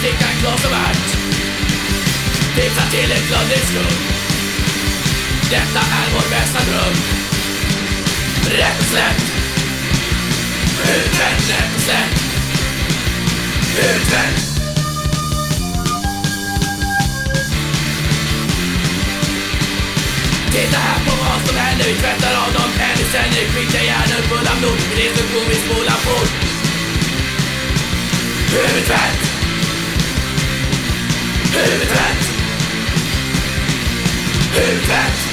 stickan Klas och värt. Tipsar till ett glöddigt skum Detta är vår bästa dröm. Rätt och slätt Utvänt, rätt och slätt Utvänt Titta här på vad som händer, vi tvättar av dem. Penisen i skitiga hjärnor fulla blod? Restruktion vi spolar Huvudvärk Huvudvärk Huvudvärk